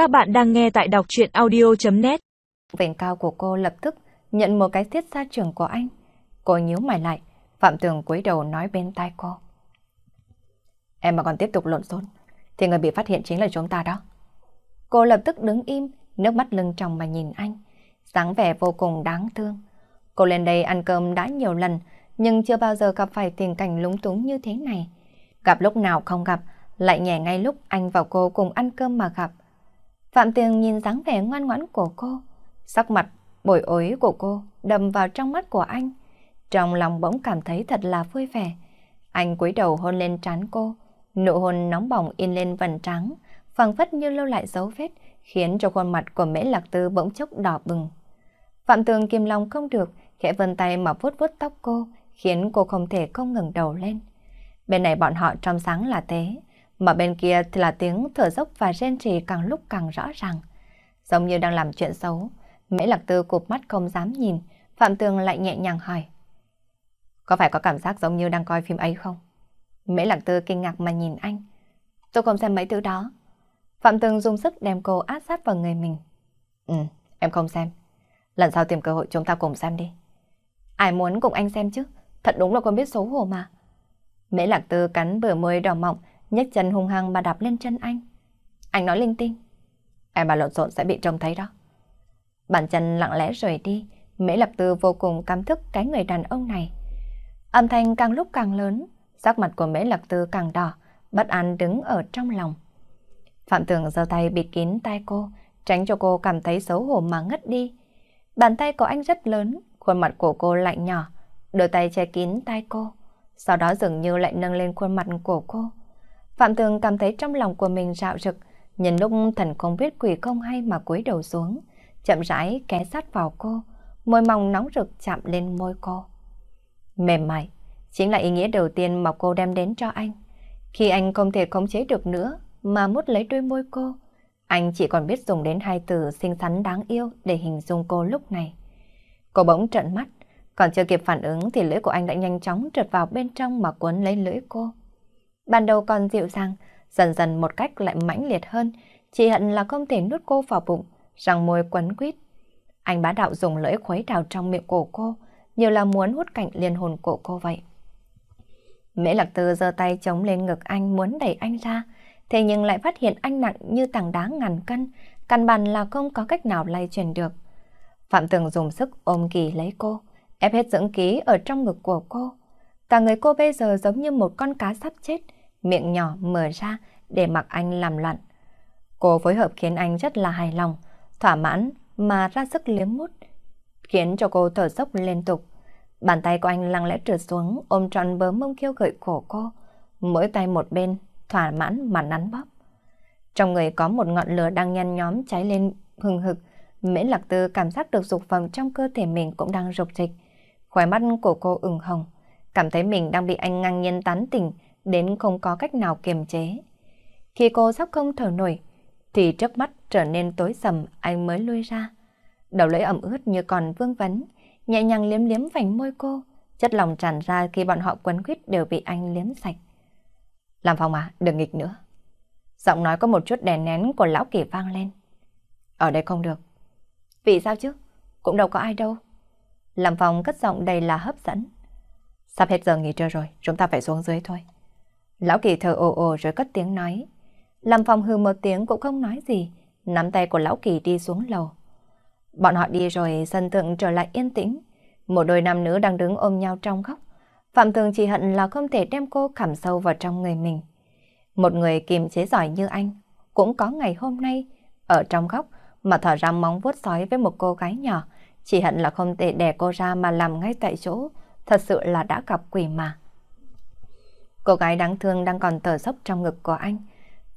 Các bạn đang nghe tại đọc chuyện audio.net Vệnh cao của cô lập tức nhận một cái thiết xa trường của anh. Cô nhíu mày lại, Phạm Tường cúi đầu nói bên tai cô. Em mà còn tiếp tục lộn xộn thì người bị phát hiện chính là chúng ta đó. Cô lập tức đứng im, nước mắt lưng tròng mà nhìn anh. dáng vẻ vô cùng đáng thương. Cô lên đây ăn cơm đã nhiều lần, nhưng chưa bao giờ gặp phải tình cảnh lúng túng như thế này. Gặp lúc nào không gặp, lại nhẹ ngay lúc anh và cô cùng ăn cơm mà gặp. Phạm Tường nhìn dáng vẻ ngoan ngoãn của cô, sắc mặt bồi ối của cô đâm vào trong mắt của anh. Trong lòng bỗng cảm thấy thật là vui vẻ. Anh cúi đầu hôn lên trán cô, nụ hôn nóng bỏng in lên vần trắng, phẳng phất như lâu lại dấu vết, khiến cho khuôn mặt của Mễ Lạc Tư bỗng chốc đỏ bừng. Phạm Tường kìm lòng không được, khẽ vươn tay mà vuốt vuốt tóc cô, khiến cô không thể không ngừng đầu lên. Bên này bọn họ trong sáng là thế, mà bên kia thì là tiếng thở dốc và rên trì càng lúc càng rõ ràng. Giống như đang làm chuyện xấu, Mễ Lạc Tư cụp mắt không dám nhìn, Phạm Tường lại nhẹ nhàng hỏi. Có phải có cảm giác giống như đang coi phim ấy không? Mễ Lạc Tư kinh ngạc mà nhìn anh. Tôi không xem mấy thứ đó. Phạm Tường dùng sức đem cô áp sát vào người mình. Ừ, em không xem. Lần sau tìm cơ hội chúng ta cùng xem đi. Ai muốn cùng anh xem chứ? Thật đúng là con biết xấu hổ mà. Mễ Lạc Tư cắn bờ môi đỏ mọng, nhấc chân hung hăng mà đạp lên chân anh. Anh nói linh tinh. Em mà lộn xộn sẽ bị trông thấy đó. Bàn chân lặng lẽ rời đi, Mễ lập Tư vô cùng cảm thức cái người đàn ông này. Âm thanh càng lúc càng lớn, sắc mặt của Mễ lập Tư càng đỏ, bất an đứng ở trong lòng. Phạm Tường giơ tay bịt kín tay cô, tránh cho cô cảm thấy xấu hổ mà ngất đi. Bàn tay của anh rất lớn, khuôn mặt của cô lạnh nhỏ, đôi tay che kín tay cô. Sau đó dường như lại nâng lên khuôn mặt của cô. Phạm Tường cảm thấy trong lòng của mình rạo rực, nhìn lúc thần không biết quỷ không hay mà cúi đầu xuống, chậm rãi ké sát vào cô, môi mỏng nóng rực chạm lên môi cô. Mềm mại, chính là ý nghĩa đầu tiên mà cô đem đến cho anh. Khi anh không thể khống chế được nữa mà mút lấy đôi môi cô, anh chỉ còn biết dùng đến hai từ xinh xắn đáng yêu để hình dung cô lúc này. Cô bỗng trợn mắt, còn chưa kịp phản ứng thì lưỡi của anh đã nhanh chóng trượt vào bên trong mà cuốn lấy lưỡi cô. Ban đầu còn dịu dàng, dần dần một cách lại mãnh liệt hơn, chỉ hận là không thể nuốt cô vào bụng, răng môi quấn quýt. Anh bá đạo dùng lưỡi khuấy đào trong miệng cổ cô, nhiều là muốn hút cạnh liên hồn cổ cô vậy. Mễ Lạc Tư giơ tay chống lên ngực anh muốn đẩy anh ra, thế nhưng lại phát hiện anh nặng như tảng đá ngàn cân, căn bản là không có cách nào lay chuyển được. Phạm Tường dùng sức ôm kỳ lấy cô, ép hết dưỡng ký ở trong ngực của cô. Cả người cô bây giờ giống như một con cá sắp chết, miệng nhỏ mở ra để mặc anh làm loạn. Cô phối hợp khiến anh rất là hài lòng, thỏa mãn mà ra sức liếm mút, khiến cho cô thở dốc liên tục. Bàn tay của anh lặng lẽ trượt xuống ôm trọn bờ mông khiêu gợi cổ cô, mỗi tay một bên, thỏa mãn mà nắn bóp. Trong người có một ngọn lửa đang nhăn nhóm cháy lên hừng hực, Mễ Lạc Tư cảm giác được dục vọng trong cơ thể mình cũng đang rục rịch. Khóe mắt của cô ửng hồng, cảm thấy mình đang bị anh ngang nhiên tán tỉnh đến không có cách nào kiềm chế. Khi cô sắp không thở nổi, thì trước mắt trở nên tối sầm anh mới lui ra. Đầu lưỡi ẩm ướt như còn vương vấn, nhẹ nhàng liếm liếm vành môi cô, chất lòng tràn ra khi bọn họ quấn quýt đều bị anh liếm sạch. Làm phòng à, đừng nghịch nữa. Giọng nói có một chút đè nén của lão kỳ vang lên. Ở đây không được. Vì sao chứ? Cũng đâu có ai đâu. Làm phòng cất giọng đầy là hấp dẫn. Sắp hết giờ nghỉ trưa rồi, chúng ta phải xuống dưới thôi. Lão kỳ thở ồ ồ rồi cất tiếng nói. Làm phòng hư một tiếng cũng không nói gì, nắm tay của lão kỳ đi xuống lầu. Bọn họ đi rồi sân thượng trở lại yên tĩnh. Một đôi nam nữ đang đứng ôm nhau trong góc. Phạm Tường chỉ hận là không thể đem cô khảm sâu vào trong người mình. Một người kiềm chế giỏi như anh, cũng có ngày hôm nay, ở trong góc mà thở ra móng vuốt sói với một cô gái nhỏ, chỉ hận là không thể đè cô ra mà làm ngay tại chỗ, thật sự là đã gặp quỷ mà. Cô gái đáng thương đang còn thở dốc trong ngực của anh,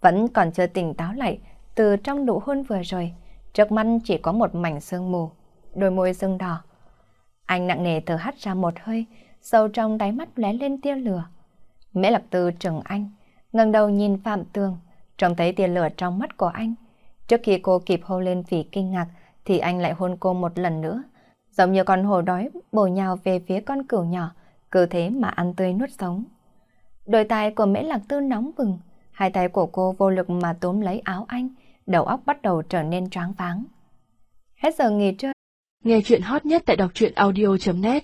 vẫn còn chưa tỉnh táo lại từ trong nụ hôn vừa rồi, trước mắt chỉ có một mảnh sương mù, đôi môi sưng đỏ. Anh nặng nề thở hắt ra một hơi, sâu trong đáy mắt lóe lên tia lửa. Mễ Lạc Tư trừng anh, ngẩng đầu nhìn Phạm Tường, trông thấy tia lửa trong mắt của anh. Trước khi cô kịp hô lên vì kinh ngạc, thì anh lại hôn cô một lần nữa, giống như con hổ đói bổ nhào về phía con cừu nhỏ, cứ thế mà ăn tươi nuốt sống. Đôi tay của Mễ Lạc Tư nóng bừng, hai tay của cô vô lực mà túm lấy áo anh, đầu óc bắt đầu trở nên choáng váng. Hết giờ nghỉ trưa. Nghe chuyện hot nhất tại đọc truyện audio.net